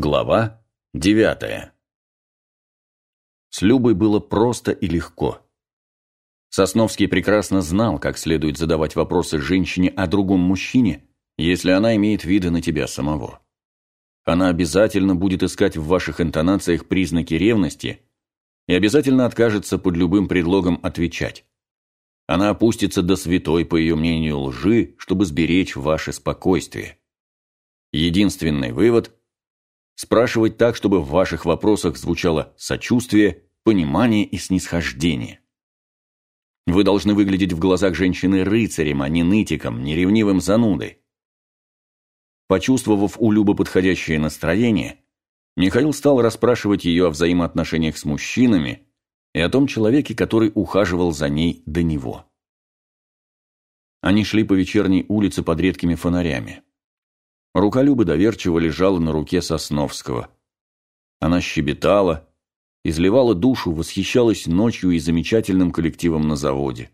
Глава девятая С Любой было просто и легко. Сосновский прекрасно знал, как следует задавать вопросы женщине о другом мужчине, если она имеет виды на тебя самого. Она обязательно будет искать в ваших интонациях признаки ревности и обязательно откажется под любым предлогом отвечать. Она опустится до святой, по ее мнению, лжи, чтобы сберечь ваше спокойствие. Единственный вывод – Спрашивать так, чтобы в ваших вопросах звучало сочувствие, понимание и снисхождение. Вы должны выглядеть в глазах женщины рыцарем, а не нытиком, не ревнивым занудой. Почувствовав у Любы подходящее настроение, Михаил стал расспрашивать ее о взаимоотношениях с мужчинами и о том человеке, который ухаживал за ней до него. Они шли по вечерней улице под редкими фонарями. Рука Любы доверчиво лежала на руке Сосновского. Она щебетала, изливала душу, восхищалась ночью и замечательным коллективом на заводе.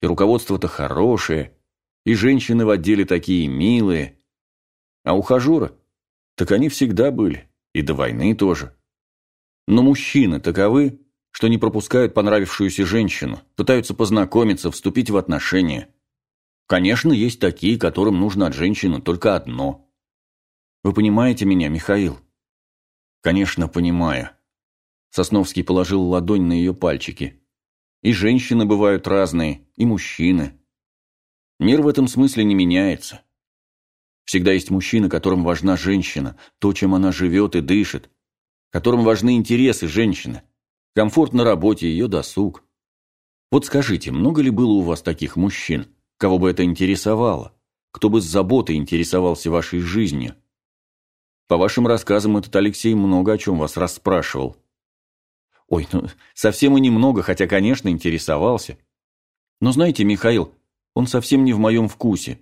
И руководство-то хорошее, и женщины в отделе такие милые. А ухажера? Так они всегда были, и до войны тоже. Но мужчины таковы, что не пропускают понравившуюся женщину, пытаются познакомиться, вступить в отношения. Конечно, есть такие, которым нужно от женщины только одно. Вы понимаете меня, Михаил? Конечно, понимаю. Сосновский положил ладонь на ее пальчики. И женщины бывают разные, и мужчины. Мир в этом смысле не меняется. Всегда есть мужчина, которым важна женщина, то, чем она живет и дышит, которым важны интересы женщины, комфорт на работе, ее досуг. Вот скажите, много ли было у вас таких мужчин? Кого бы это интересовало? Кто бы с заботой интересовался вашей жизнью? По вашим рассказам, этот Алексей много о чем вас расспрашивал. Ой, ну, совсем и немного, хотя, конечно, интересовался. Но знаете, Михаил, он совсем не в моем вкусе.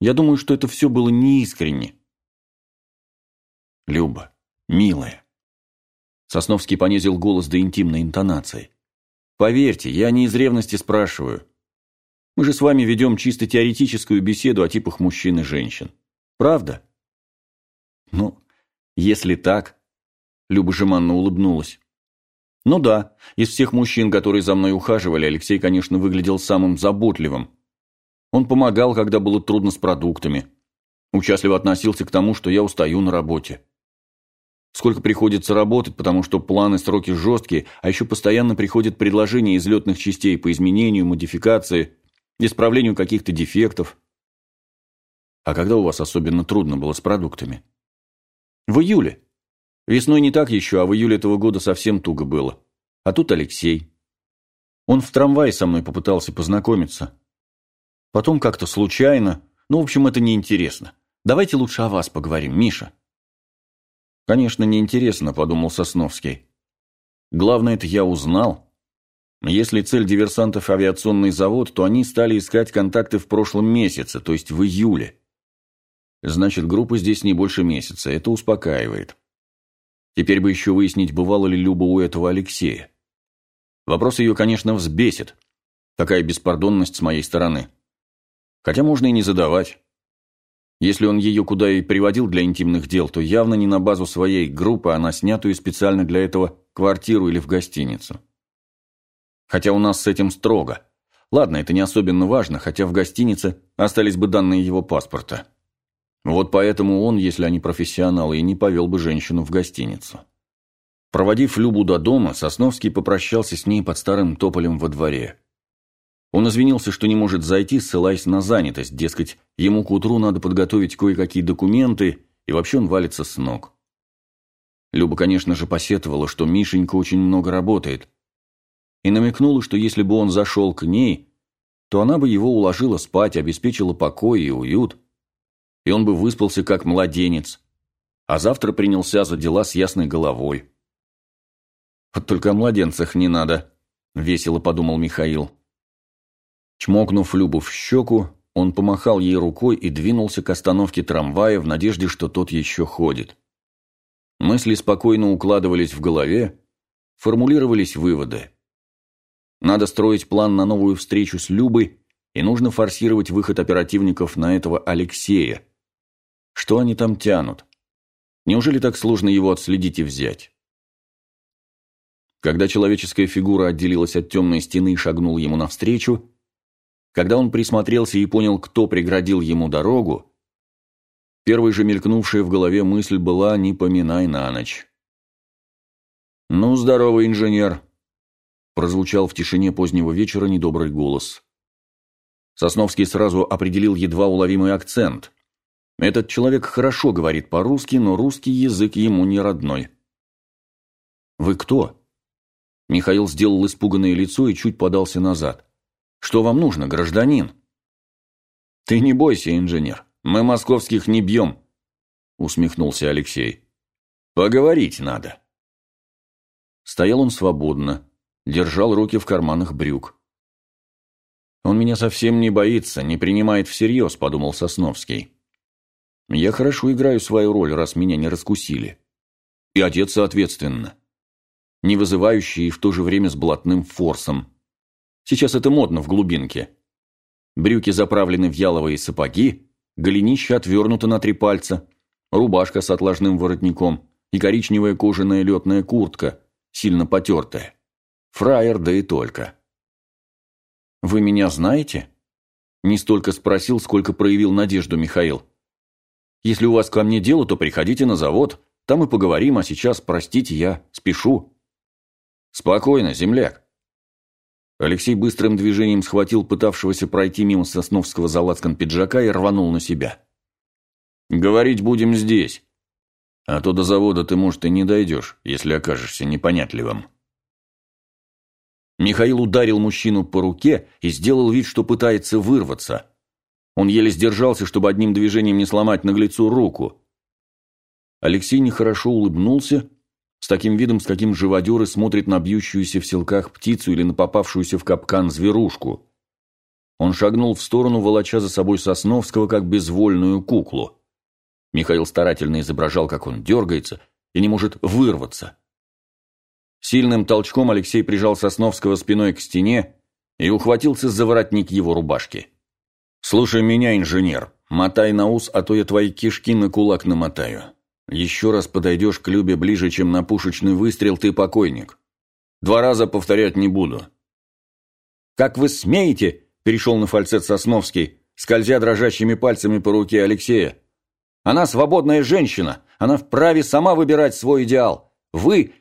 Я думаю, что это все было неискренне. Люба, милая. Сосновский понизил голос до интимной интонации. Поверьте, я не из ревности спрашиваю. Мы же с вами ведем чисто теоретическую беседу о типах мужчин и женщин. Правда? Ну, если так... Люба жеманно улыбнулась. Ну да, из всех мужчин, которые за мной ухаживали, Алексей, конечно, выглядел самым заботливым. Он помогал, когда было трудно с продуктами. Участливо относился к тому, что я устаю на работе. Сколько приходится работать, потому что планы, сроки жесткие, а еще постоянно приходят предложения из летных частей по изменению, модификации, исправлению каких-то дефектов. А когда у вас особенно трудно было с продуктами? В июле. Весной не так еще, а в июле этого года совсем туго было. А тут Алексей. Он в трамвае со мной попытался познакомиться. Потом как-то случайно. Ну, в общем, это неинтересно. Давайте лучше о вас поговорим, Миша. Конечно, неинтересно, подумал Сосновский. Главное, это я узнал, если цель диверсантов авиационный завод, то они стали искать контакты в прошлом месяце, то есть в июле. Значит, группа здесь не больше месяца, это успокаивает. Теперь бы еще выяснить, бывало ли Люба у этого Алексея. Вопрос ее, конечно, взбесит. Такая беспардонность с моей стороны. Хотя можно и не задавать. Если он ее куда и приводил для интимных дел, то явно не на базу своей группы, а на снятую специально для этого квартиру или в гостиницу. Хотя у нас с этим строго. Ладно, это не особенно важно, хотя в гостинице остались бы данные его паспорта. Вот поэтому он, если они профессионалы, и не повел бы женщину в гостиницу. Проводив Любу до дома, Сосновский попрощался с ней под старым тополем во дворе. Он извинился, что не может зайти, ссылаясь на занятость, дескать, ему к утру надо подготовить кое-какие документы, и вообще он валится с ног. Люба, конечно же, посетовала, что Мишенька очень много работает, и намекнула, что если бы он зашел к ней, то она бы его уложила спать, обеспечила покой и уют, и он бы выспался как младенец, а завтра принялся за дела с ясной головой. «Вот только о младенцах не надо», — весело подумал Михаил. Чмокнув Любу в щеку, он помахал ей рукой и двинулся к остановке трамвая в надежде, что тот еще ходит. Мысли спокойно укладывались в голове, формулировались выводы. Надо строить план на новую встречу с Любой, и нужно форсировать выход оперативников на этого Алексея. Что они там тянут? Неужели так сложно его отследить и взять? Когда человеческая фигура отделилась от темной стены и шагнула ему навстречу, когда он присмотрелся и понял, кто преградил ему дорогу, первой же мелькнувшая в голове мысль была «не поминай на ночь». «Ну, здорово, инженер!» Прозвучал в тишине позднего вечера недобрый голос. Сосновский сразу определил едва уловимый акцент. Этот человек хорошо говорит по-русски, но русский язык ему не родной. «Вы кто?» Михаил сделал испуганное лицо и чуть подался назад. «Что вам нужно, гражданин?» «Ты не бойся, инженер, мы московских не бьем», усмехнулся Алексей. «Поговорить надо». Стоял он свободно, держал руки в карманах брюк. «Он меня совсем не боится, не принимает всерьез», – подумал Сосновский. «Я хорошо играю свою роль, раз меня не раскусили. И одет соответственно не вызывающий и в то же время с блатным форсом. Сейчас это модно в глубинке. Брюки заправлены в яловые сапоги, голенище отвернуто на три пальца, рубашка с отложным воротником и коричневая кожаная летная куртка, сильно потертая. Фраер, да и только. «Вы меня знаете?» Не столько спросил, сколько проявил надежду Михаил. «Если у вас ко мне дело, то приходите на завод, там и поговорим, а сейчас, простите, я спешу». «Спокойно, земляк!» Алексей быстрым движением схватил пытавшегося пройти мимо Сосновского залацкан пиджака и рванул на себя. «Говорить будем здесь. А то до завода ты, может, и не дойдешь, если окажешься непонятливым». Михаил ударил мужчину по руке и сделал вид, что пытается вырваться. Он еле сдержался, чтобы одним движением не сломать наглецу руку. Алексей нехорошо улыбнулся с таким видом, с каким живодеры смотрят на бьющуюся в селках птицу или на попавшуюся в капкан зверушку. Он шагнул в сторону, волоча за собой Сосновского, как безвольную куклу. Михаил старательно изображал, как он дергается и не может вырваться. Сильным толчком Алексей прижал Сосновского спиной к стене и ухватился за воротник его рубашки. «Слушай меня, инженер, мотай на ус, а то я твои кишки на кулак намотаю. Еще раз подойдешь к Любе ближе, чем на пушечный выстрел, ты покойник. Два раза повторять не буду. «Как вы смеете?» – перешел на фальцет Сосновский, скользя дрожащими пальцами по руке Алексея. «Она свободная женщина, она вправе сама выбирать свой идеал. Вы...»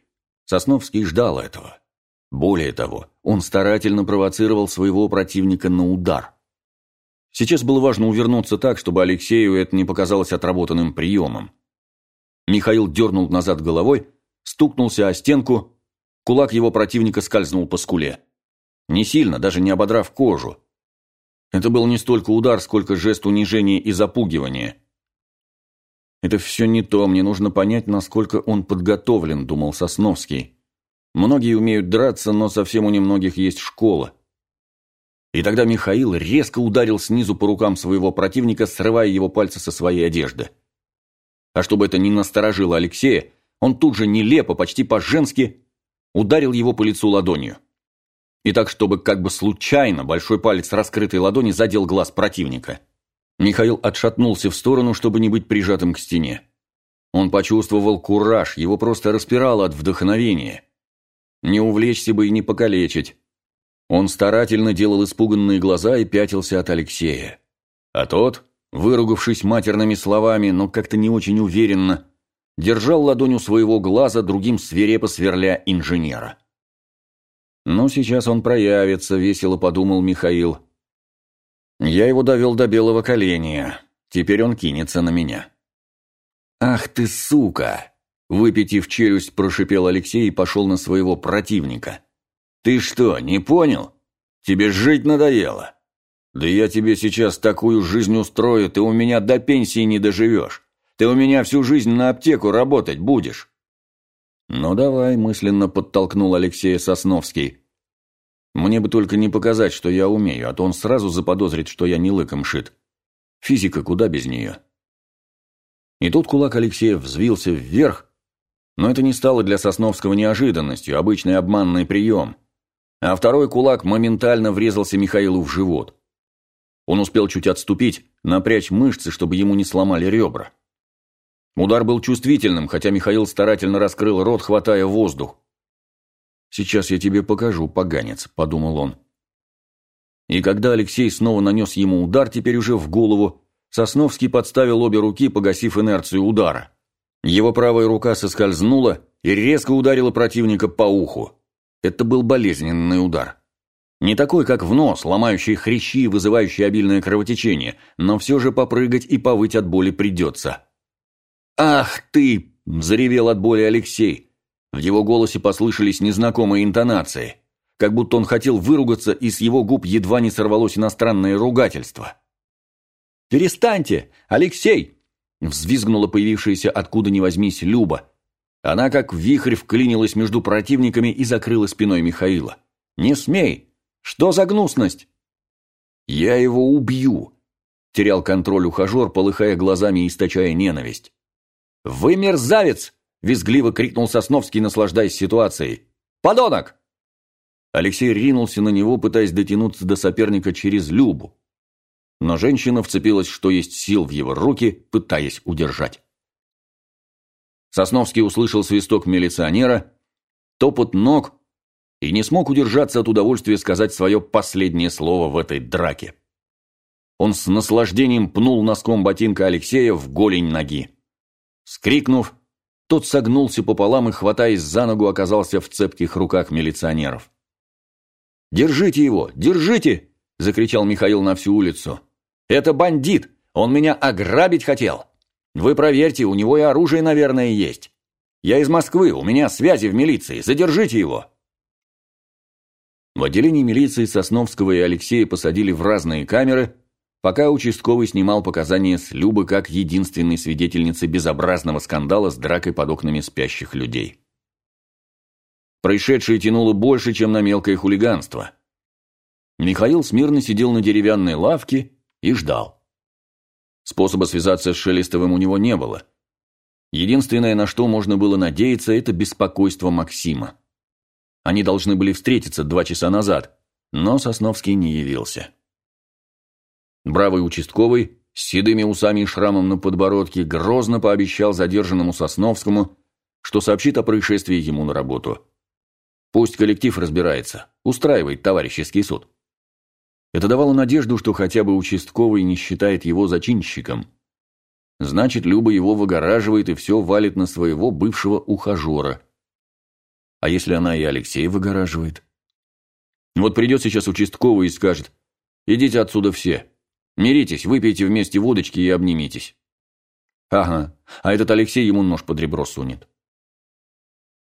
Сосновский ждал этого. Более того, он старательно провоцировал своего противника на удар. Сейчас было важно увернуться так, чтобы Алексею это не показалось отработанным приемом. Михаил дернул назад головой, стукнулся о стенку, кулак его противника скользнул по скуле. Не сильно, даже не ободрав кожу. Это был не столько удар, сколько жест унижения и запугивания. «Это все не то, мне нужно понять, насколько он подготовлен», – думал Сосновский. «Многие умеют драться, но совсем у немногих есть школа». И тогда Михаил резко ударил снизу по рукам своего противника, срывая его пальцы со своей одежды. А чтобы это не насторожило Алексея, он тут же нелепо, почти по-женски, ударил его по лицу ладонью. И так, чтобы как бы случайно большой палец раскрытой ладони задел глаз противника. Михаил отшатнулся в сторону, чтобы не быть прижатым к стене. Он почувствовал кураж, его просто распирало от вдохновения. Не увлечься бы и не покалечить. Он старательно делал испуганные глаза и пятился от Алексея. А тот, выругавшись матерными словами, но как-то не очень уверенно, держал ладонь у своего глаза, другим свирепо сверля инженера. «Ну, сейчас он проявится», — весело подумал Михаил. «Я его довел до белого коленя. Теперь он кинется на меня». «Ах ты, сука!» — выпитив челюсть, прошипел Алексей и пошел на своего противника. «Ты что, не понял? Тебе жить надоело?» «Да я тебе сейчас такую жизнь устрою, ты у меня до пенсии не доживешь. Ты у меня всю жизнь на аптеку работать будешь». «Ну давай», – мысленно подтолкнул Алексея Сосновский. «Мне бы только не показать, что я умею, а то он сразу заподозрит, что я не лыком шит. Физика куда без нее». И тут кулак Алексея взвился вверх, но это не стало для Сосновского неожиданностью, обычный обманный прием. А второй кулак моментально врезался Михаилу в живот. Он успел чуть отступить, напрячь мышцы, чтобы ему не сломали ребра. Удар был чувствительным, хотя Михаил старательно раскрыл рот, хватая воздух. «Сейчас я тебе покажу, поганец», – подумал он. И когда Алексей снова нанес ему удар, теперь уже в голову, Сосновский подставил обе руки, погасив инерцию удара. Его правая рука соскользнула и резко ударила противника по уху. Это был болезненный удар. Не такой, как в нос, ломающий хрящи и вызывающий обильное кровотечение, но все же попрыгать и повыть от боли придется. «Ах ты!» – заревел от боли Алексей. В его голосе послышались незнакомые интонации как будто он хотел выругаться, и с его губ едва не сорвалось иностранное ругательство. «Перестаньте! Алексей!» – взвизгнула появившаяся откуда ни возьмись Люба. Она как вихрь вклинилась между противниками и закрыла спиной Михаила. «Не смей! Что за гнусность?» «Я его убью!» – терял контроль ухажер, полыхая глазами и источая ненависть. «Вы мерзавец!» – визгливо крикнул Сосновский, наслаждаясь ситуацией. «Подонок!» Алексей ринулся на него, пытаясь дотянуться до соперника через Любу. Но женщина вцепилась, что есть сил в его руки, пытаясь удержать. Сосновский услышал свисток милиционера, топот ног и не смог удержаться от удовольствия сказать свое последнее слово в этой драке. Он с наслаждением пнул носком ботинка Алексея в голень ноги. Скрикнув, тот согнулся пополам и, хватаясь за ногу, оказался в цепких руках милиционеров. «Держите его! Держите!» – закричал Михаил на всю улицу. «Это бандит! Он меня ограбить хотел! Вы проверьте, у него и оружие, наверное, есть. Я из Москвы, у меня связи в милиции, задержите его!» В отделении милиции Сосновского и Алексея посадили в разные камеры, пока участковый снимал показания с Любы как единственной свидетельницы безобразного скандала с дракой под окнами спящих людей. Происшедшее тянуло больше, чем на мелкое хулиганство. Михаил смирно сидел на деревянной лавке и ждал. Способа связаться с Шелестовым у него не было. Единственное, на что можно было надеяться, это беспокойство Максима. Они должны были встретиться два часа назад, но Сосновский не явился. Бравый участковый, с седыми усами и шрамом на подбородке, грозно пообещал задержанному Сосновскому, что сообщит о происшествии ему на работу. Пусть коллектив разбирается, устраивает товарищеский суд. Это давало надежду, что хотя бы участковый не считает его зачинщиком. Значит, Люба его выгораживает и все валит на своего бывшего ухажера. А если она и Алексея выгораживает? Вот придет сейчас участковый и скажет, идите отсюда все, миритесь, выпейте вместе водочки и обнимитесь. Ага, а этот Алексей ему нож под ребро сунет.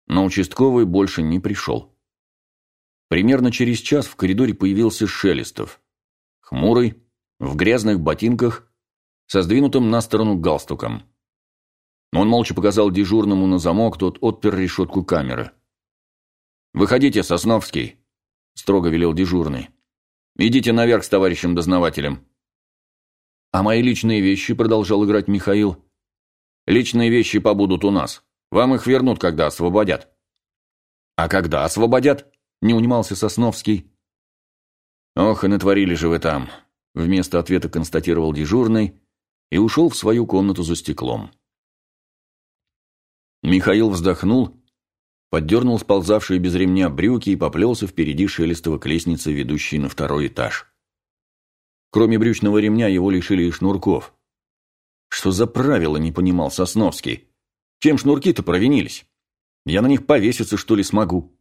Но участковый больше не пришел. Примерно через час в коридоре появился Шелестов. Хмурый, в грязных ботинках, со сдвинутым на сторону галстуком. Он молча показал дежурному на замок, тот отпер решетку камеры. «Выходите, Сосновский», – строго велел дежурный. «Идите наверх с товарищем дознавателем». «А мои личные вещи», – продолжал играть Михаил. «Личные вещи побудут у нас. Вам их вернут, когда освободят». «А когда освободят?» – не унимался Сосновский. «Ох, и натворили же вы там», – вместо ответа констатировал дежурный и ушел в свою комнату за стеклом. Михаил вздохнул, поддернул сползавшие без ремня брюки и поплелся впереди шелестова к лестнице, ведущей на второй этаж. Кроме брючного ремня его лишили и шнурков. Что за правило, не понимал Сосновский. Чем шнурки-то провинились? Я на них повеситься, что ли, смогу?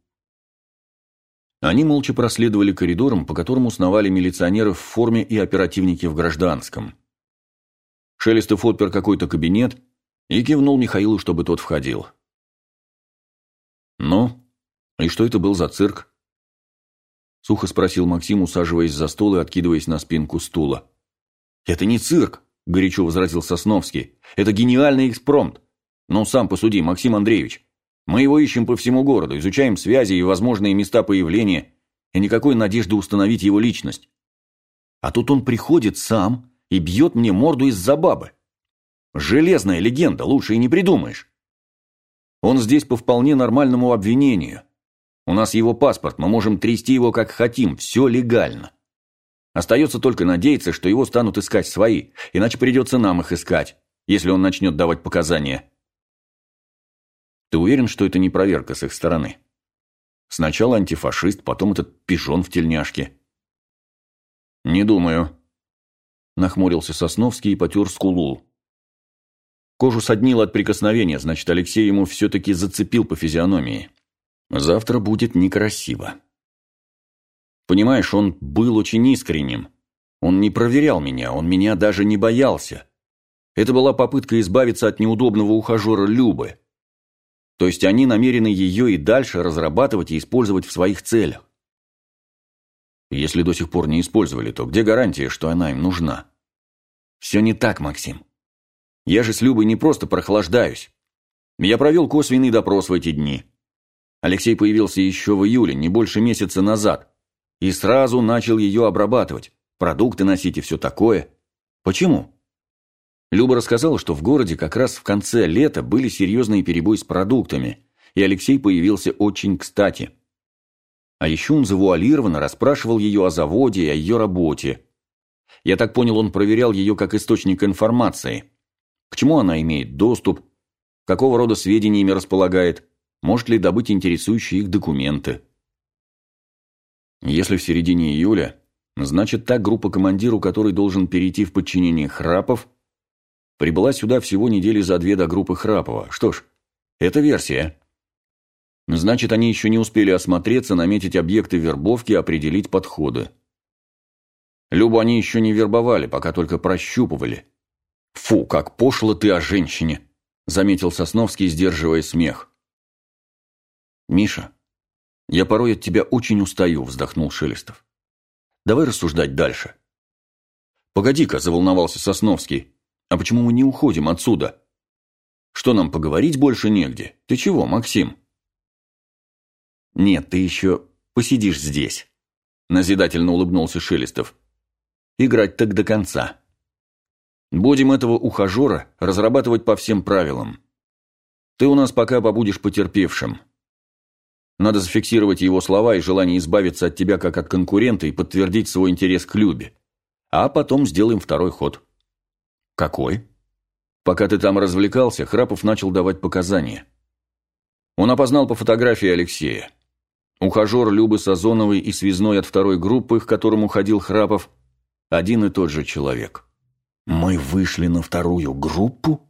Они молча проследовали коридором, по которому сновали милиционеры в форме и оперативники в гражданском. Шелестов отпер какой-то кабинет и кивнул Михаилу, чтобы тот входил. «Ну, и что это был за цирк?» Сухо спросил Максим, усаживаясь за стол и откидываясь на спинку стула. «Это не цирк», – горячо возразил Сосновский. «Это гениальный экспромт. Ну, сам посуди, Максим Андреевич. Мы его ищем по всему городу, изучаем связи и возможные места появления, и никакой надежды установить его личность. А тут он приходит сам и бьет мне морду из-за бабы. Железная легенда, лучше и не придумаешь. Он здесь по вполне нормальному обвинению. У нас его паспорт, мы можем трясти его как хотим, все легально. Остается только надеяться, что его станут искать свои, иначе придется нам их искать. если он начнет давать показания. Ты уверен, что это не проверка с их стороны? Сначала антифашист, потом этот пижон в тельняшке. Не думаю. Нахмурился Сосновский и потер скулу. Кожу соднило от прикосновения, значит, Алексей ему все-таки зацепил по физиономии. Завтра будет некрасиво. Понимаешь, он был очень искренним. Он не проверял меня, он меня даже не боялся. Это была попытка избавиться от неудобного ухажера Любы. То есть они намерены ее и дальше разрабатывать и использовать в своих целях. Если до сих пор не использовали, то где гарантия, что она им нужна? Все не так, Максим. Я же с Любой не просто прохлаждаюсь. Я провел косвенный допрос в эти дни. Алексей появился еще в июле, не больше месяца назад, и сразу начал ее обрабатывать, продукты носить и все такое. Почему? Люба рассказала, что в городе как раз в конце лета были серьезные перебои с продуктами, и Алексей появился очень кстати. А еще он завуалированно расспрашивал ее о заводе и о ее работе. Я так понял, он проверял ее как источник информации. К чему она имеет доступ, какого рода сведениями располагает, может ли добыть интересующие их документы. Если в середине июля, значит та группа командиру, который должен перейти в подчинение Храпов – Прибыла сюда всего недели за две до группы Храпова. Что ж, это версия. Значит, они еще не успели осмотреться, наметить объекты вербовки, определить подходы. Любу они еще не вербовали, пока только прощупывали. «Фу, как пошло ты о женщине!» – заметил Сосновский, сдерживая смех. «Миша, я порой от тебя очень устаю», – вздохнул Шелестов. «Давай рассуждать дальше». «Погоди-ка», – заволновался Сосновский. А почему мы не уходим отсюда? Что нам поговорить больше негде? Ты чего, Максим? Нет, ты еще посидишь здесь. Назидательно улыбнулся Шелестов. Играть так до конца. Будем этого ухажера разрабатывать по всем правилам. Ты у нас пока побудешь потерпевшим. Надо зафиксировать его слова и желание избавиться от тебя как от конкурента и подтвердить свой интерес к Любе. А потом сделаем второй ход. «Какой?» «Пока ты там развлекался, Храпов начал давать показания. Он опознал по фотографии Алексея. Ухажер Любы Сазоновой и связной от второй группы, к которому ходил Храпов, один и тот же человек». «Мы вышли на вторую группу?»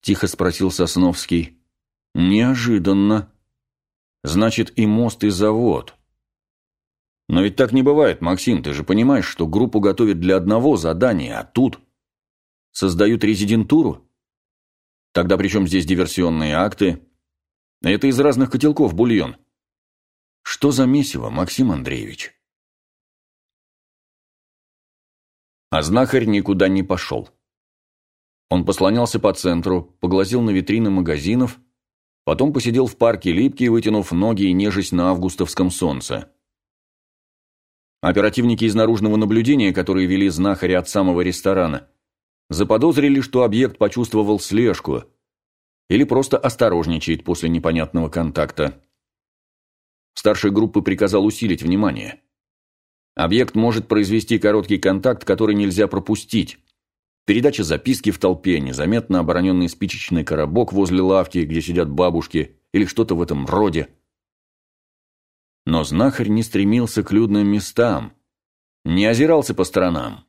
Тихо спросил Сосновский. «Неожиданно. Значит, и мост, и завод». «Но ведь так не бывает, Максим, ты же понимаешь, что группу готовят для одного задания, а тут...» Создают резидентуру? Тогда при чем здесь диверсионные акты? Это из разных котелков бульон. Что за месиво, Максим Андреевич? А знахарь никуда не пошел. Он послонялся по центру, поглазел на витрины магазинов, потом посидел в парке липкий, вытянув ноги и нежесть на августовском солнце. Оперативники из наружного наблюдения, которые вели знахаря от самого ресторана, заподозрили, что объект почувствовал слежку или просто осторожничает после непонятного контакта. Старший группы приказал усилить внимание. Объект может произвести короткий контакт, который нельзя пропустить. Передача записки в толпе, незаметно обороненный спичечный коробок возле лавки, где сидят бабушки, или что-то в этом роде. Но знахарь не стремился к людным местам, не озирался по сторонам.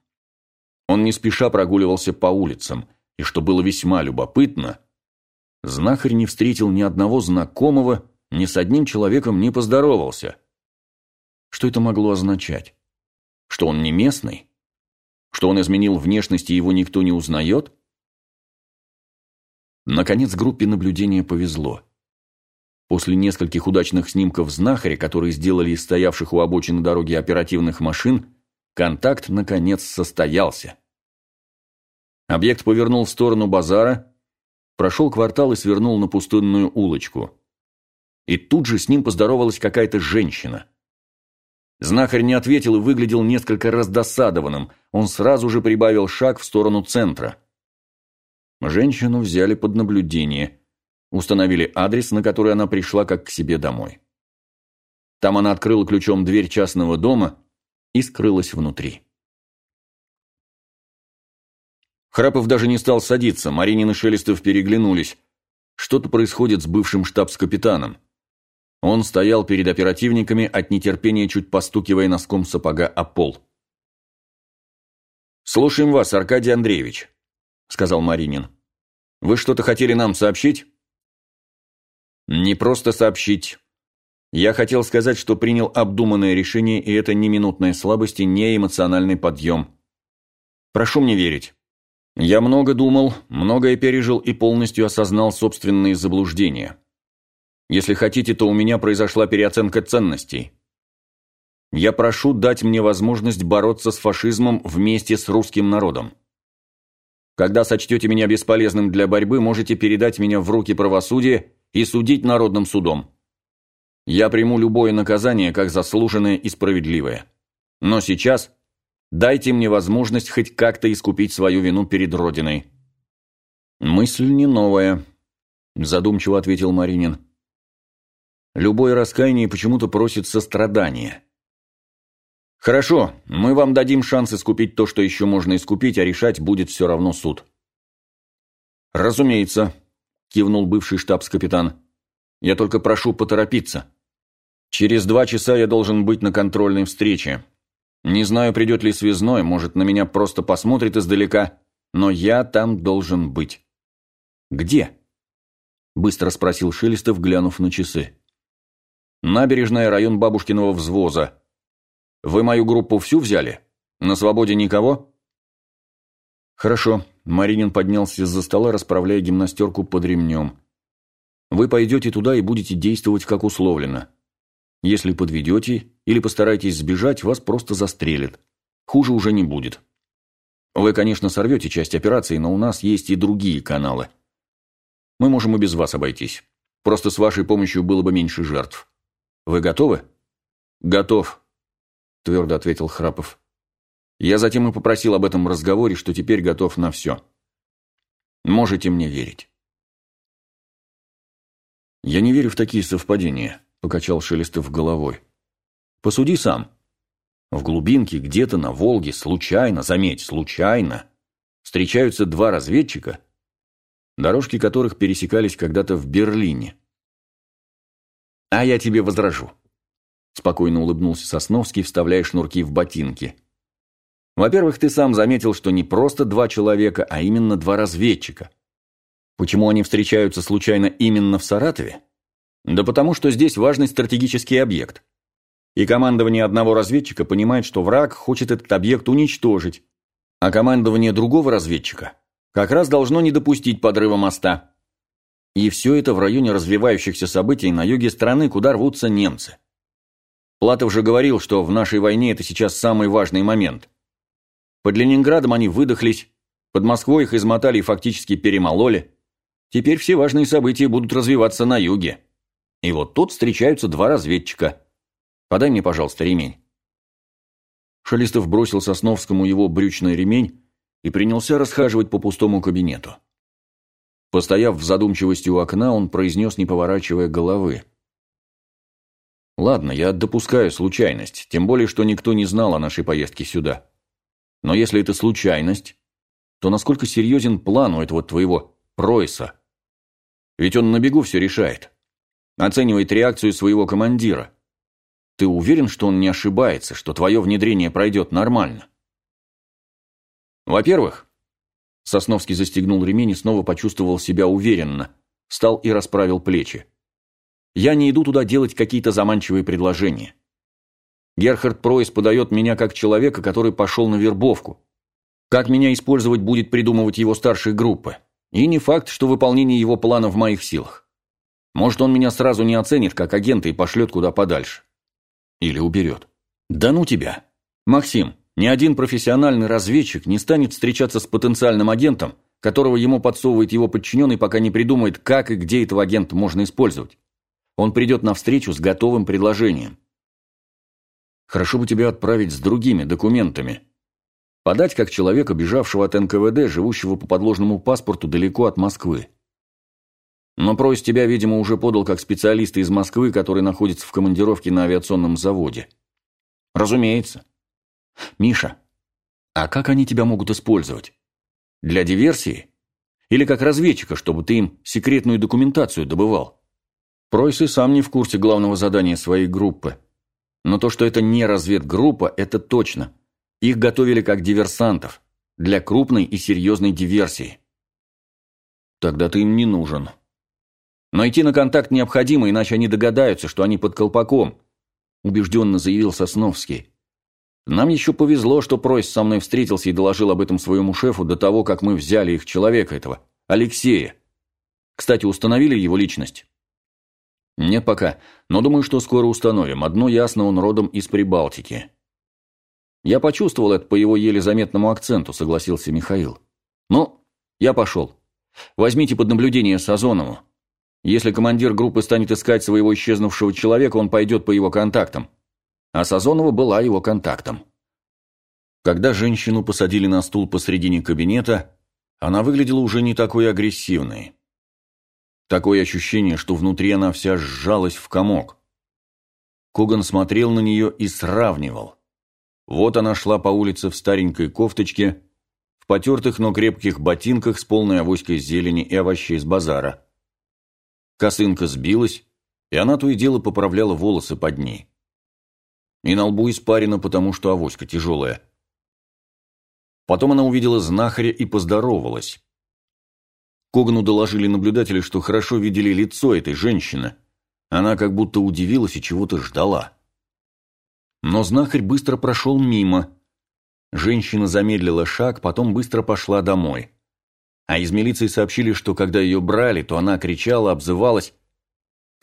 Он не спеша прогуливался по улицам, и, что было весьма любопытно, знахарь не встретил ни одного знакомого, ни с одним человеком не поздоровался. Что это могло означать? Что он не местный? Что он изменил внешность и его никто не узнает? Наконец группе наблюдения повезло. После нескольких удачных снимков знахаря, которые сделали из стоявших у обочины дороги оперативных машин, Контакт, наконец, состоялся. Объект повернул в сторону базара, прошел квартал и свернул на пустынную улочку. И тут же с ним поздоровалась какая-то женщина. Знахарь не ответил и выглядел несколько раздосадованным. Он сразу же прибавил шаг в сторону центра. Женщину взяли под наблюдение. Установили адрес, на который она пришла как к себе домой. Там она открыла ключом дверь частного дома и скрылась внутри. Храпов даже не стал садиться, Маринин и Шелестов переглянулись. Что-то происходит с бывшим штабс-капитаном. Он стоял перед оперативниками, от нетерпения чуть постукивая носком сапога о пол. «Слушаем вас, Аркадий Андреевич», — сказал Маринин. «Вы что-то хотели нам сообщить?» «Не просто сообщить. Я хотел сказать, что принял обдуманное решение, и это не минутная слабость и не эмоциональный подъем. Прошу мне верить. Я много думал, многое пережил и полностью осознал собственные заблуждения. Если хотите, то у меня произошла переоценка ценностей. Я прошу дать мне возможность бороться с фашизмом вместе с русским народом. Когда сочтете меня бесполезным для борьбы, можете передать меня в руки правосудия и судить народным судом. Я приму любое наказание, как заслуженное и справедливое. Но сейчас Дайте мне возможность хоть как-то искупить свою вину перед Родиной». «Мысль не новая», – задумчиво ответил Маринин. «Любое раскаяние почему-то просит сострадания». «Хорошо, мы вам дадим шанс искупить то, что еще можно искупить, а решать будет все равно суд». «Разумеется», – кивнул бывший штабс-капитан. «Я только прошу поторопиться. Через два часа я должен быть на контрольной встрече. Не знаю, придет ли связной, может, на меня просто посмотрит издалека, но я там должен быть. Где? Быстро спросил Шелестов, глянув на часы. Набережная, район бабушкиного взвоза. Вы мою группу всю взяли? На свободе никого? Хорошо. Маринин поднялся из-за стола, расправляя гимнастерку под ремнем. Вы пойдете туда и будете действовать как условлено. Если подведете или постараетесь сбежать, вас просто застрелят. Хуже уже не будет. Вы, конечно, сорвете часть операции, но у нас есть и другие каналы. Мы можем и без вас обойтись. Просто с вашей помощью было бы меньше жертв. Вы готовы? Готов, твердо ответил Храпов. Я затем и попросил об этом разговоре, что теперь готов на все. Можете мне верить. Я не верю в такие совпадения покачал Шелестов головой. Посуди сам. В глубинке, где-то на Волге, случайно, заметь, случайно, встречаются два разведчика, дорожки которых пересекались когда-то в Берлине. А я тебе возражу. Спокойно улыбнулся Сосновский, вставляя шнурки в ботинки. Во-первых, ты сам заметил, что не просто два человека, а именно два разведчика. Почему они встречаются случайно именно в Саратове? Да потому что здесь важный стратегический объект. И командование одного разведчика понимает, что враг хочет этот объект уничтожить, а командование другого разведчика как раз должно не допустить подрыва моста. И все это в районе развивающихся событий на юге страны, куда рвутся немцы. Платов же говорил, что в нашей войне это сейчас самый важный момент. Под Ленинградом они выдохлись, под Москвой их измотали и фактически перемололи. Теперь все важные события будут развиваться на юге. И вот тут встречаются два разведчика. Подай мне, пожалуйста, ремень. Шелестов бросил Сосновскому его брючный ремень и принялся расхаживать по пустому кабинету. Постояв в задумчивости у окна, он произнес, не поворачивая головы. «Ладно, я допускаю случайность, тем более, что никто не знал о нашей поездке сюда. Но если это случайность, то насколько серьезен план у этого твоего Пройса? Ведь он на бегу все решает. Оценивает реакцию своего командира. Ты уверен, что он не ошибается, что твое внедрение пройдет нормально? Во-первых, Сосновский застегнул ремень и снова почувствовал себя уверенно, встал и расправил плечи. Я не иду туда делать какие-то заманчивые предложения. Герхард Пройс подает меня как человека, который пошел на вербовку. Как меня использовать будет придумывать его старшие группы. И не факт, что выполнение его плана в моих силах. Может, он меня сразу не оценит как агента и пошлет куда подальше. Или уберет. Да ну тебя. Максим, ни один профессиональный разведчик не станет встречаться с потенциальным агентом, которого ему подсовывает его подчиненный, пока не придумает, как и где этого агента можно использовать. Он придет на встречу с готовым предложением. Хорошо бы тебя отправить с другими документами. Подать как человека, бежавшего от НКВД, живущего по подложному паспорту далеко от Москвы. Но Пройс тебя, видимо, уже подал как специалиста из Москвы, который находится в командировке на авиационном заводе. Разумеется. Миша, а как они тебя могут использовать? Для диверсии? Или как разведчика, чтобы ты им секретную документацию добывал? Пройс и сам не в курсе главного задания своей группы. Но то, что это не разведгруппа, это точно. Их готовили как диверсантов. Для крупной и серьезной диверсии. Тогда ты им не нужен. Но идти на контакт необходимо, иначе они догадаются, что они под колпаком, убежденно заявил Сосновский. Нам еще повезло, что Пройс со мной встретился и доложил об этом своему шефу до того, как мы взяли их человека этого, Алексея. Кстати, установили его личность? Нет пока, но думаю, что скоро установим. Одно ясно, он родом из Прибалтики. Я почувствовал это по его еле заметному акценту, согласился Михаил. Ну, я пошел. Возьмите под наблюдение Сазонову. Если командир группы станет искать своего исчезнувшего человека, он пойдет по его контактам. А Сазонова была его контактом. Когда женщину посадили на стул посредине кабинета, она выглядела уже не такой агрессивной. Такое ощущение, что внутри она вся сжалась в комок. Коган смотрел на нее и сравнивал. Вот она шла по улице в старенькой кофточке, в потертых, но крепких ботинках с полной авоськой зелени и овощей с базара. Косынка сбилась, и она то и дело поправляла волосы под ней. И на лбу испарина, потому что авоська тяжелая. Потом она увидела знахаря и поздоровалась. Когану доложили наблюдатели, что хорошо видели лицо этой женщины. Она как будто удивилась и чего-то ждала. Но знахарь быстро прошел мимо, Женщина замедлила шаг, потом быстро пошла домой. А из милиции сообщили, что когда ее брали, то она кричала, обзывалась,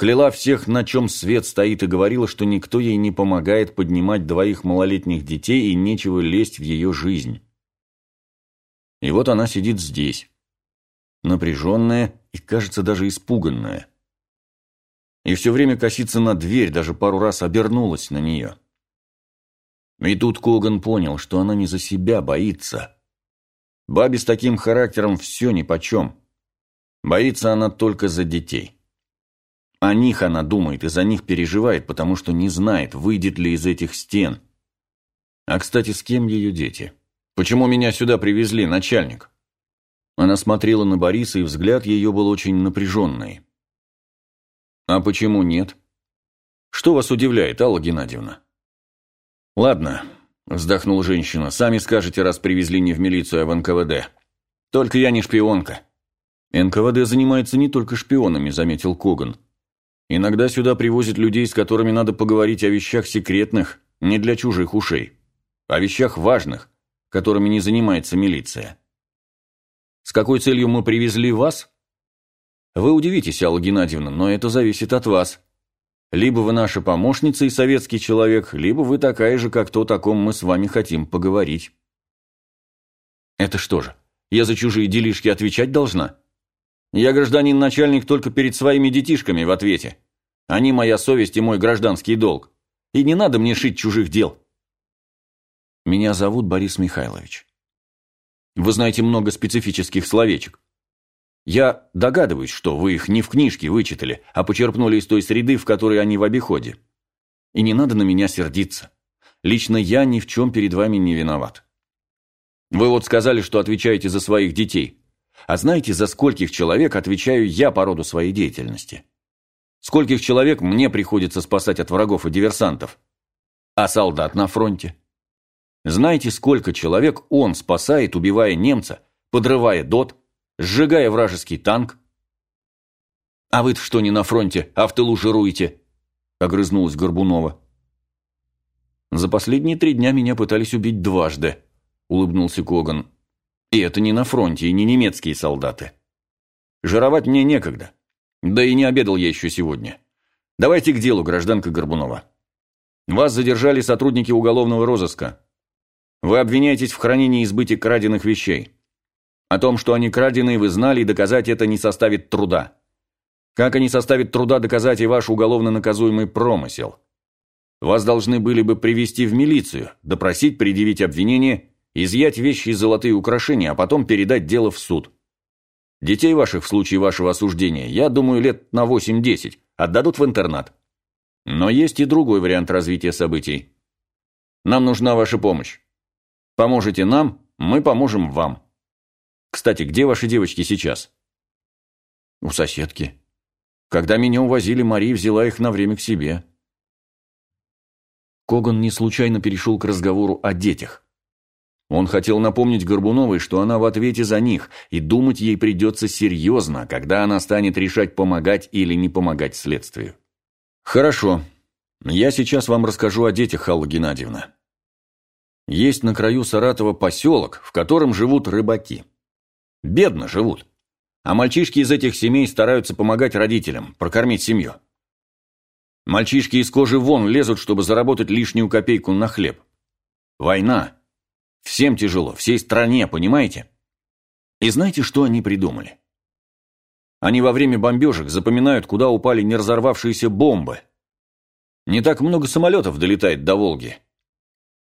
кляла всех, на чем свет стоит, и говорила, что никто ей не помогает поднимать двоих малолетних детей и нечего лезть в ее жизнь. И вот она сидит здесь, напряженная и, кажется, даже испуганная. И все время косится на дверь, даже пару раз обернулась на нее. И тут Коган понял, что она не за себя боится. Бабе с таким характером все нипочем. Боится она только за детей. О них она думает и за них переживает, потому что не знает, выйдет ли из этих стен. А, кстати, с кем ее дети? Почему меня сюда привезли, начальник? Она смотрела на Бориса, и взгляд ее был очень напряженный. А почему нет? Что вас удивляет, Алла Геннадьевна? «Ладно», – вздохнула женщина, – «сами скажете, раз привезли не в милицию, а в НКВД. Только я не шпионка». «НКВД занимается не только шпионами», – заметил Коган. «Иногда сюда привозят людей, с которыми надо поговорить о вещах секретных, не для чужих ушей, о вещах важных, которыми не занимается милиция». «С какой целью мы привезли вас?» «Вы удивитесь, Алла Геннадьевна, но это зависит от вас», либо вы наша помощница и советский человек, либо вы такая же, как то, о ком мы с вами хотим поговорить. Это что же, я за чужие делишки отвечать должна? Я гражданин-начальник только перед своими детишками в ответе. Они моя совесть и мой гражданский долг. И не надо мне шить чужих дел. Меня зовут Борис Михайлович. Вы знаете много специфических словечек. Я догадываюсь, что вы их не в книжке вычитали, а почерпнули из той среды, в которой они в обиходе. И не надо на меня сердиться. Лично я ни в чем перед вами не виноват. Вы вот сказали, что отвечаете за своих детей. А знаете, за скольких человек отвечаю я по роду своей деятельности? Скольких человек мне приходится спасать от врагов и диверсантов? А солдат на фронте? Знаете, сколько человек он спасает, убивая немца, подрывая ДОТ, сжигая вражеский танк. «А вы-то что не на фронте, а в тылу жируете?» – огрызнулась Горбунова. «За последние три дня меня пытались убить дважды», – улыбнулся Коган. «И это не на фронте, и не немецкие солдаты. Жировать мне некогда. Да и не обедал я еще сегодня. Давайте к делу, гражданка Горбунова. Вас задержали сотрудники уголовного розыска. Вы обвиняетесь в хранении и сбытии краденных вещей. О том, что они краденые, вы знали, и доказать это не составит труда. Как они составит труда доказать и ваш уголовно наказуемый промысел? Вас должны были бы привести в милицию, допросить, предъявить обвинение, изъять вещи и золотые украшения, а потом передать дело в суд. Детей ваших в случае вашего осуждения, я думаю, лет на 8-10, отдадут в интернат. Но есть и другой вариант развития событий. Нам нужна ваша помощь. Поможете нам, мы поможем вам. Кстати, где ваши девочки сейчас? У соседки. Когда меня увозили, Мария взяла их на время к себе. Коган не случайно перешел к разговору о детях. Он хотел напомнить Горбуновой, что она в ответе за них, и думать ей придется серьезно, когда она станет решать, помогать или не помогать следствию. «Хорошо. Я сейчас вам расскажу о детях, Алла Геннадьевна. Есть на краю Саратова поселок, в котором живут рыбаки. Бедно живут. А мальчишки из этих семей стараются помогать родителям, прокормить семью. Мальчишки из кожи вон лезут, чтобы заработать лишнюю копейку на хлеб. Война. Всем тяжело, всей стране, понимаете? И знаете, что они придумали? Они во время бомбежек запоминают, куда упали не разорвавшиеся бомбы. Не так много самолетов долетает до Волги.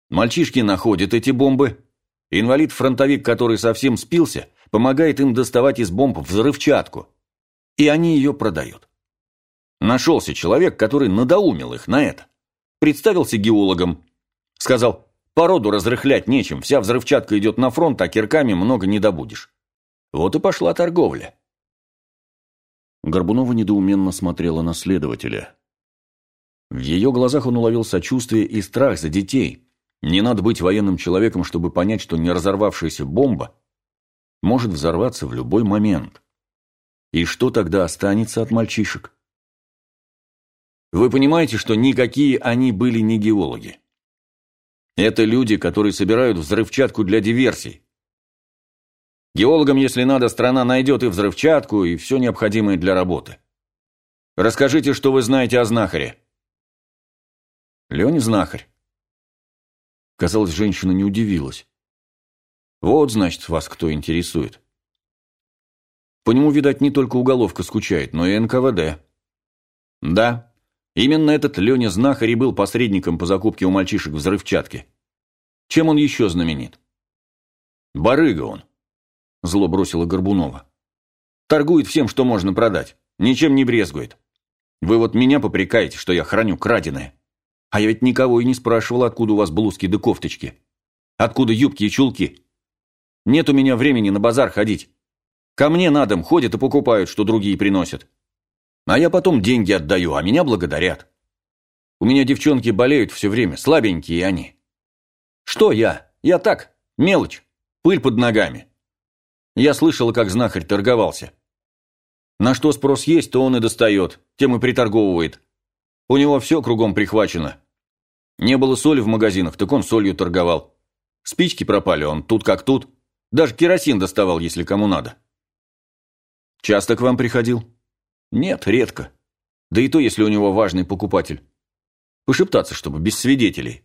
Мальчишки находят эти бомбы. Инвалид-фронтовик, который совсем спился, помогает им доставать из бомб взрывчатку. И они ее продают. Нашелся человек, который надоумил их на это. Представился геологом. Сказал, Породу разрыхлять нечем, вся взрывчатка идет на фронт, а кирками много не добудешь. Вот и пошла торговля. Горбунова недоуменно смотрела на следователя. В ее глазах он уловил сочувствие и страх за детей. Не надо быть военным человеком, чтобы понять, что не разорвавшаяся бомба может взорваться в любой момент. И что тогда останется от мальчишек? Вы понимаете, что никакие они были не геологи. Это люди, которые собирают взрывчатку для диверсий. Геологам, если надо, страна найдет и взрывчатку, и все необходимое для работы. Расскажите, что вы знаете о знахаре. Леня знахарь. Казалось, женщина не удивилась. Вот, значит, вас кто интересует. По нему, видать, не только уголовка скучает, но и НКВД. Да, Именно этот Леня Знахарь и был посредником по закупке у мальчишек взрывчатки. Чем он еще знаменит? Барыга он, зло бросила Горбунова. Торгует всем, что можно продать, ничем не брезгует. Вы вот меня попрекаете, что я храню краденое. А я ведь никого и не спрашивал, откуда у вас блузки да кофточки. Откуда юбки и чулки. Нет у меня времени на базар ходить. Ко мне на дом ходят и покупают, что другие приносят. А я потом деньги отдаю, а меня благодарят. У меня девчонки болеют все время, слабенькие они. Что я? Я так, мелочь, пыль под ногами. Я слышала, как знахарь торговался. На что спрос есть, то он и достает, тем и приторговывает. У него все кругом прихвачено. Не было соли в магазинах, так он солью торговал. Спички пропали, он тут как тут. Даже керосин доставал, если кому надо. Часто к вам приходил? Нет, редко. Да и то, если у него важный покупатель. Пошептаться, чтобы без свидетелей.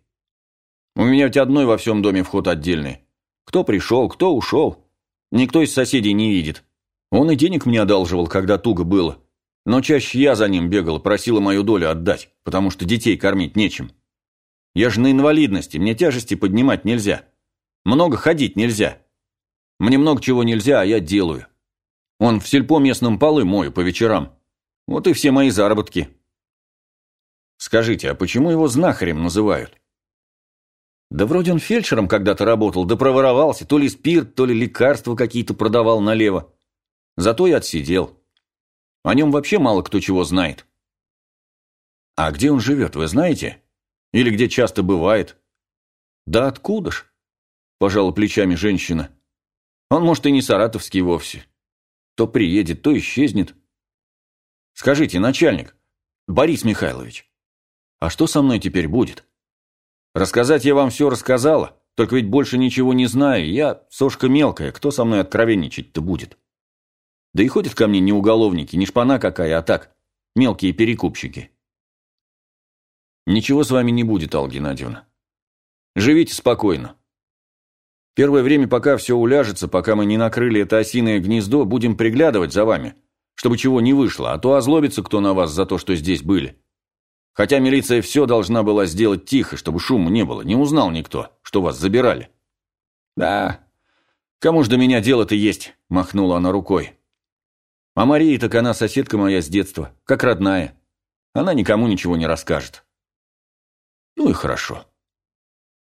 У меня ведь одной во всем доме вход отдельный. Кто пришел, кто ушел. Никто из соседей не видит. Он и денег мне одалживал, когда туго было. Но чаще я за ним бегал, просила мою долю отдать, потому что детей кормить нечем. Я же на инвалидности, мне тяжести поднимать нельзя. Много ходить нельзя. Мне много чего нельзя, а я делаю. Он в сельпо местном полы мою по вечерам. Вот и все мои заработки. Скажите, а почему его знахарем называют? Да вроде он фельдшером когда-то работал, да проворовался, то ли спирт, то ли лекарства какие-то продавал налево. Зато и отсидел. О нем вообще мало кто чего знает. А где он живет, вы знаете? Или где часто бывает? Да откуда ж? Пожала плечами женщина. Он, может, и не саратовский вовсе. То приедет, то исчезнет. Скажите, начальник, Борис Михайлович, а что со мной теперь будет? Рассказать я вам все рассказала, только ведь больше ничего не знаю, я сошка мелкая, кто со мной откровенничать-то будет? Да и ходят ко мне не уголовники, не шпана какая, а так, мелкие перекупщики. Ничего с вами не будет, Алла Геннадьевна. Живите спокойно. Первое время, пока все уляжется, пока мы не накрыли это осиное гнездо, будем приглядывать за вами, чтобы чего не вышло, а то озлобится кто на вас за то, что здесь были. Хотя милиция все должна была сделать тихо, чтобы шума не было, не узнал никто, что вас забирали. Да, кому ж до меня дело-то есть, махнула она рукой. А Мария, так она соседка моя с детства, как родная. Она никому ничего не расскажет. Ну и хорошо.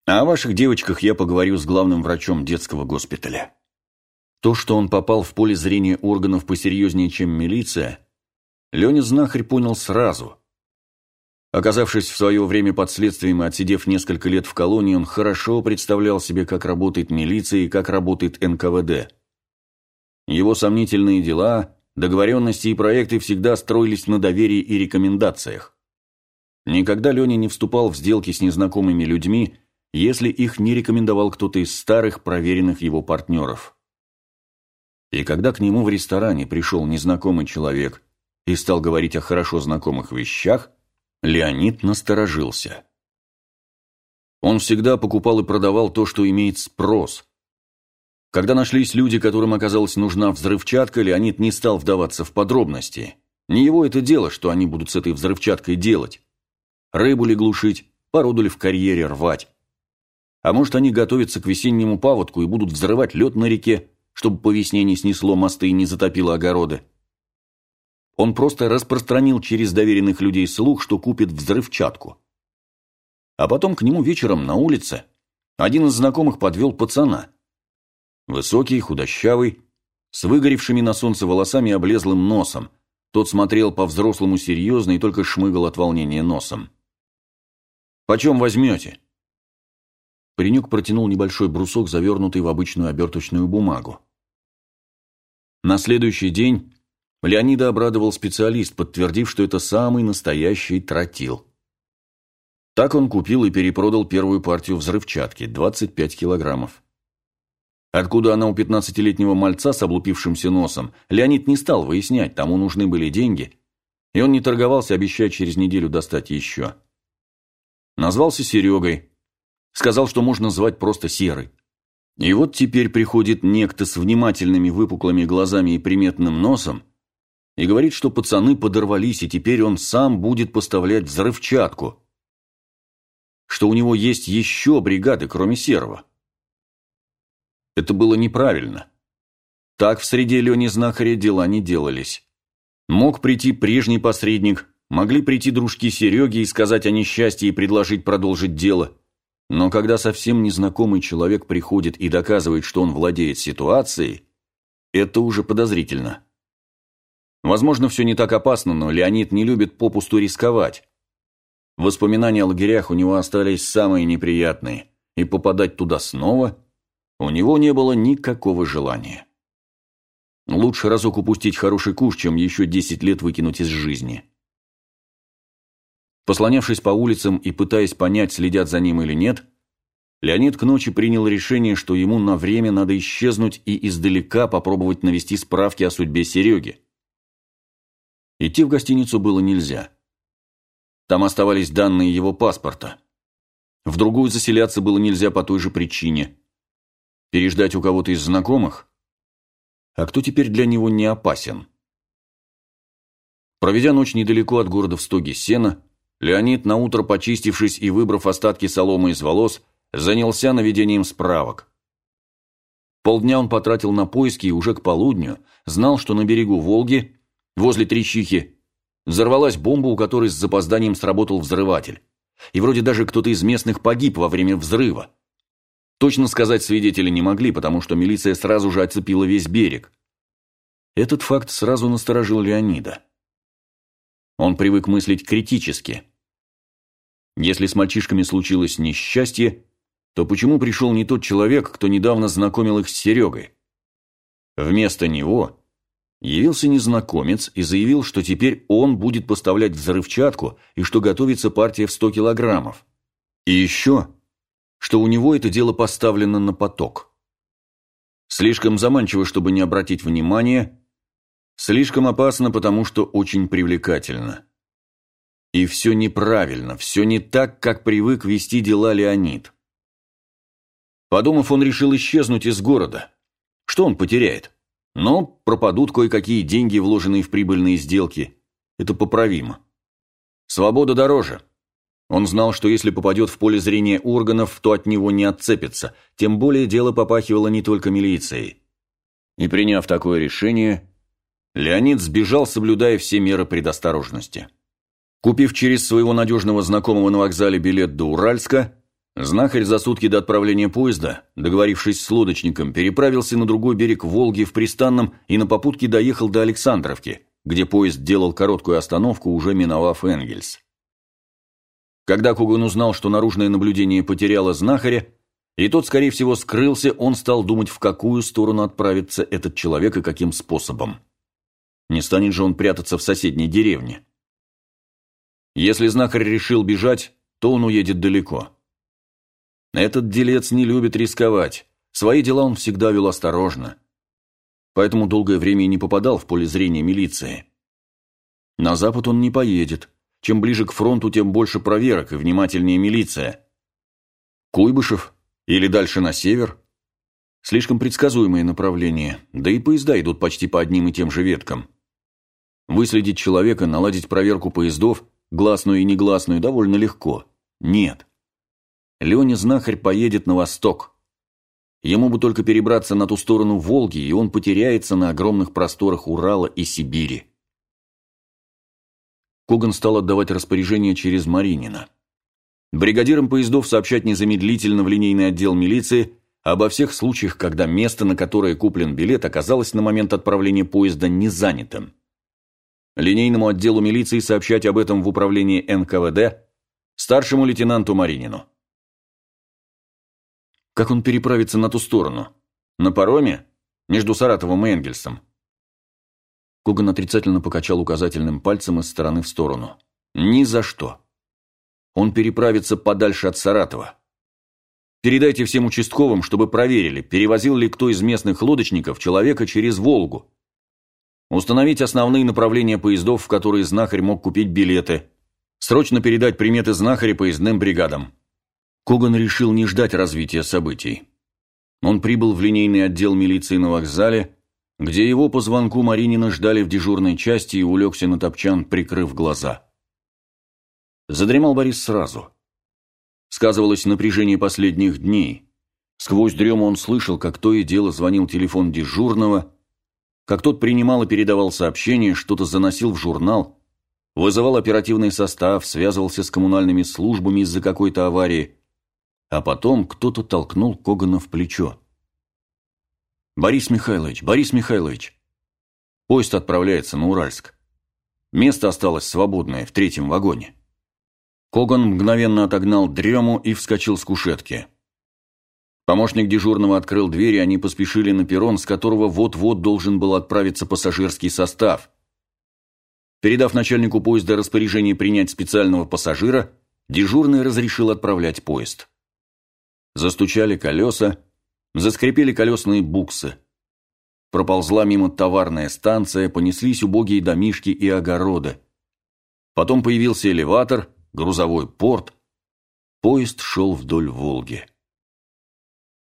А о ваших девочках я поговорю с главным врачом детского госпиталя. То, что он попал в поле зрения органов посерьезнее, чем милиция, Леня Знахарь понял сразу. Оказавшись в свое время под следствием и отсидев несколько лет в колонии, он хорошо представлял себе, как работает милиция и как работает НКВД. Его сомнительные дела, договоренности и проекты всегда строились на доверии и рекомендациях. Никогда Леня не вступал в сделки с незнакомыми людьми, если их не рекомендовал кто-то из старых, проверенных его партнеров. И когда к нему в ресторане пришел незнакомый человек и стал говорить о хорошо знакомых вещах, Леонид насторожился. Он всегда покупал и продавал то, что имеет спрос. Когда нашлись люди, которым оказалась нужна взрывчатка, Леонид не стал вдаваться в подробности. Не его это дело, что они будут с этой взрывчаткой делать. Рыбу ли глушить, породу ли в карьере рвать. А может, они готовятся к весеннему паводку и будут взрывать лед на реке, чтобы по весне не снесло мосты и не затопило огороды. Он просто распространил через доверенных людей слух, что купит взрывчатку. А потом к нему вечером на улице один из знакомых подвел пацана. Высокий, худощавый, с выгоревшими на солнце волосами и облезлым носом. Тот смотрел по-взрослому серьезно и только шмыгал от волнения носом. «Почем возьмете?» Паренек протянул небольшой брусок, завернутый в обычную оберточную бумагу. На следующий день Леонида обрадовал специалист, подтвердив, что это самый настоящий тротил. Так он купил и перепродал первую партию взрывчатки – 25 килограммов. Откуда она у 15-летнего мальца с облупившимся носом, Леонид не стал выяснять, тому нужны были деньги, и он не торговался, обещая через неделю достать еще. Назвался Серегой, сказал, что можно звать просто Серый. И вот теперь приходит некто с внимательными выпуклыми глазами и приметным носом и говорит, что пацаны подорвались, и теперь он сам будет поставлять взрывчатку. Что у него есть еще бригады, кроме Серого. Это было неправильно. Так в среде Лени Знахаря дела не делались. Мог прийти прежний посредник, могли прийти дружки Сереги и сказать о несчастье и предложить продолжить дело – но когда совсем незнакомый человек приходит и доказывает, что он владеет ситуацией, это уже подозрительно. Возможно, все не так опасно, но Леонид не любит попусту рисковать. Воспоминания о лагерях у него остались самые неприятные, и попадать туда снова у него не было никакого желания. Лучше разок упустить хороший куш, чем еще десять лет выкинуть из жизни. Послонявшись по улицам и пытаясь понять, следят за ним или нет, Леонид к ночи принял решение, что ему на время надо исчезнуть и издалека попробовать навести справки о судьбе Сереги. Идти в гостиницу было нельзя. Там оставались данные его паспорта. В другую заселяться было нельзя по той же причине. Переждать у кого-то из знакомых? А кто теперь для него не опасен? Проведя ночь недалеко от города в стоге сена, Леонид, наутро почистившись и выбрав остатки соломы из волос, занялся наведением справок. Полдня он потратил на поиски и уже к полудню знал, что на берегу Волги, возле Тречихи, взорвалась бомба, у которой с запозданием сработал взрыватель. И вроде даже кто-то из местных погиб во время взрыва. Точно сказать свидетели не могли, потому что милиция сразу же оцепила весь берег. Этот факт сразу насторожил Леонида. Он привык мыслить критически. Если с мальчишками случилось несчастье, то почему пришел не тот человек, кто недавно знакомил их с Серегой? Вместо него явился незнакомец и заявил, что теперь он будет поставлять взрывчатку и что готовится партия в 100 килограммов. И еще, что у него это дело поставлено на поток. Слишком заманчиво, чтобы не обратить внимания, Слишком опасно, потому что очень привлекательно. И все неправильно, все не так, как привык вести дела Леонид. Подумав, он решил исчезнуть из города. Что он потеряет? Но пропадут кое-какие деньги, вложенные в прибыльные сделки. Это поправимо. Свобода дороже. Он знал, что если попадет в поле зрения органов, то от него не отцепится, тем более дело попахивало не только милицией. И приняв такое решение, Леонид сбежал, соблюдая все меры предосторожности. Купив через своего надежного знакомого на вокзале билет до Уральска, Знахарь за сутки до отправления поезда, договорившись с лодочником, переправился на другой берег Волги в Пристанном и на попутке доехал до Александровки, где поезд делал короткую остановку, уже миновав Энгельс. Когда Коган узнал, что наружное наблюдение потеряло знахаря, и тот, скорее всего, скрылся, он стал думать, в какую сторону отправится этот человек и каким способом. Не станет же он прятаться в соседней деревне. Если знахарь решил бежать, то он уедет далеко. Этот делец не любит рисковать. Свои дела он всегда вел осторожно. Поэтому долгое время и не попадал в поле зрения милиции. На запад он не поедет. Чем ближе к фронту, тем больше проверок и внимательнее милиция. Куйбышев или дальше на север? Слишком предсказуемое направление, да и поезда идут почти по одним и тем же веткам. Выследить человека, наладить проверку поездов, гласную и негласную, довольно легко. Нет. Леня Знахарь поедет на восток. Ему бы только перебраться на ту сторону Волги, и он потеряется на огромных просторах Урала и Сибири. Коган стал отдавать распоряжение через Маринина. Бригадирам поездов сообщать незамедлительно в линейный отдел милиции обо всех случаях, когда место, на которое куплен билет, оказалось на момент отправления поезда не занятым. Линейному отделу милиции сообщать об этом в управлении НКВД старшему лейтенанту Маринину. Как он переправится на ту сторону? На пароме? Между Саратовым и Энгельсом? Коган отрицательно покачал указательным пальцем из стороны в сторону. Ни за что. Он переправится подальше от Саратова. Передайте всем участковым, чтобы проверили, перевозил ли кто из местных лодочников человека через Волгу. Установить основные направления поездов, в которые знахарь мог купить билеты. Срочно передать приметы знахаря поездным бригадам. Коган решил не ждать развития событий. Он прибыл в линейный отдел милиции на вокзале, где его по звонку Маринина ждали в дежурной части и улегся на топчан, прикрыв глаза. Задремал Борис сразу. Сказывалось напряжение последних дней. Сквозь дрему он слышал, как то и дело звонил телефон дежурного, как тот принимал и передавал сообщения, что-то заносил в журнал, вызывал оперативный состав, связывался с коммунальными службами из-за какой-то аварии, а потом кто-то толкнул Когана в плечо. «Борис Михайлович, Борис Михайлович!» Поезд отправляется на Уральск. Место осталось свободное в третьем вагоне. Коган мгновенно отогнал дрему и вскочил с кушетки. Помощник дежурного открыл дверь, и они поспешили на перрон, с которого вот-вот должен был отправиться пассажирский состав. Передав начальнику поезда распоряжение принять специального пассажира, дежурный разрешил отправлять поезд. Застучали колеса, заскрипели колесные буксы. Проползла мимо товарная станция, понеслись убогие домишки и огороды. Потом появился элеватор, грузовой порт. Поезд шел вдоль Волги.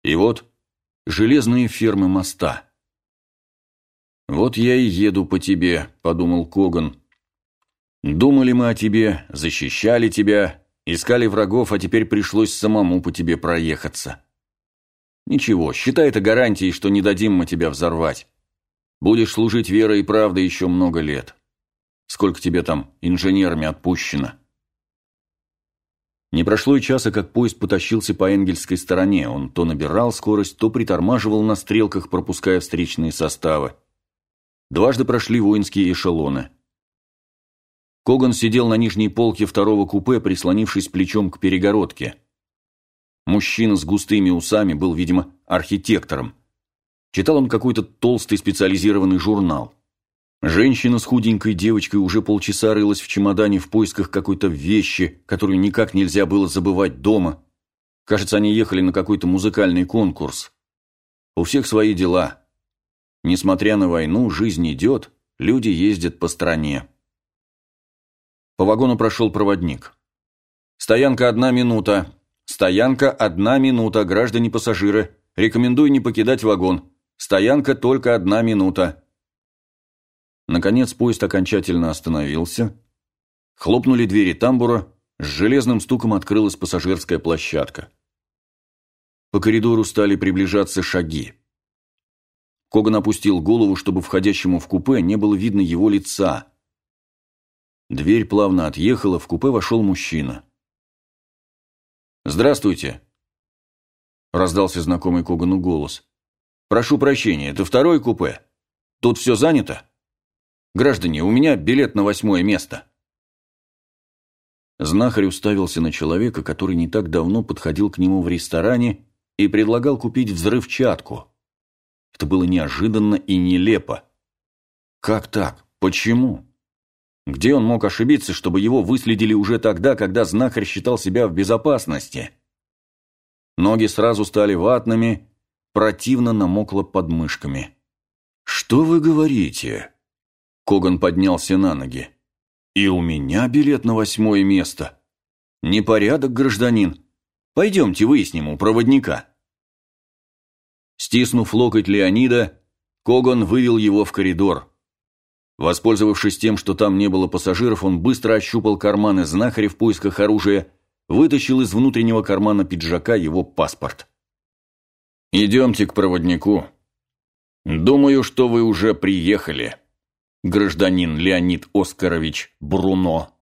И вот железные фермы моста. «Вот я и еду по тебе», — подумал Коган. «Думали мы о тебе, защищали тебя, Искали врагов, а теперь пришлось самому по тебе проехаться. Ничего, считай это гарантией, что не дадим мы тебя взорвать. Будешь служить верой и правдой еще много лет. Сколько тебе там инженерами отпущено?» Не прошло и часа, как поезд потащился по энгельской стороне. Он то набирал скорость, то притормаживал на стрелках, пропуская встречные составы. Дважды прошли воинские эшелоны. Коган сидел на нижней полке второго купе, прислонившись плечом к перегородке. Мужчина с густыми усами был, видимо, архитектором. Читал он какой-то толстый специализированный журнал. Женщина с худенькой девочкой уже полчаса рылась в чемодане в поисках какой-то вещи, которую никак нельзя было забывать дома. Кажется, они ехали на какой-то музыкальный конкурс. У всех свои дела. Несмотря на войну, жизнь идет, люди ездят по стране. По вагону прошел проводник. «Стоянка одна минута. Стоянка одна минута, граждане-пассажиры. Рекомендую не покидать вагон. Стоянка только одна минута». Наконец поезд окончательно остановился. Хлопнули двери тамбура, с железным стуком открылась пассажирская площадка. По коридору стали приближаться шаги. Коган опустил голову, чтобы входящему в купе не было видно его лица – Дверь плавно отъехала, в купе вошел мужчина. «Здравствуйте!» Раздался знакомый Когану голос. «Прошу прощения, это второе купе? Тут все занято? Граждане, у меня билет на восьмое место». Знахарь уставился на человека, который не так давно подходил к нему в ресторане и предлагал купить взрывчатку. Это было неожиданно и нелепо. Как так? Почему? Где он мог ошибиться, чтобы его выследили уже тогда, когда знахарь считал себя в безопасности? Ноги сразу стали ватными, противно намокло под мышками. «Что вы говорите?» Коган поднялся на ноги. «И у меня билет на восьмое место. Непорядок, гражданин. Пойдемте выясним у проводника». Стиснув локоть Леонида, Коган вывел его в коридор. Воспользовавшись тем, что там не было пассажиров, он быстро ощупал карманы знахаря в поисках оружия, вытащил из внутреннего кармана пиджака его паспорт. «Идемте к проводнику. Думаю, что вы уже приехали, гражданин Леонид Оскарович Бруно».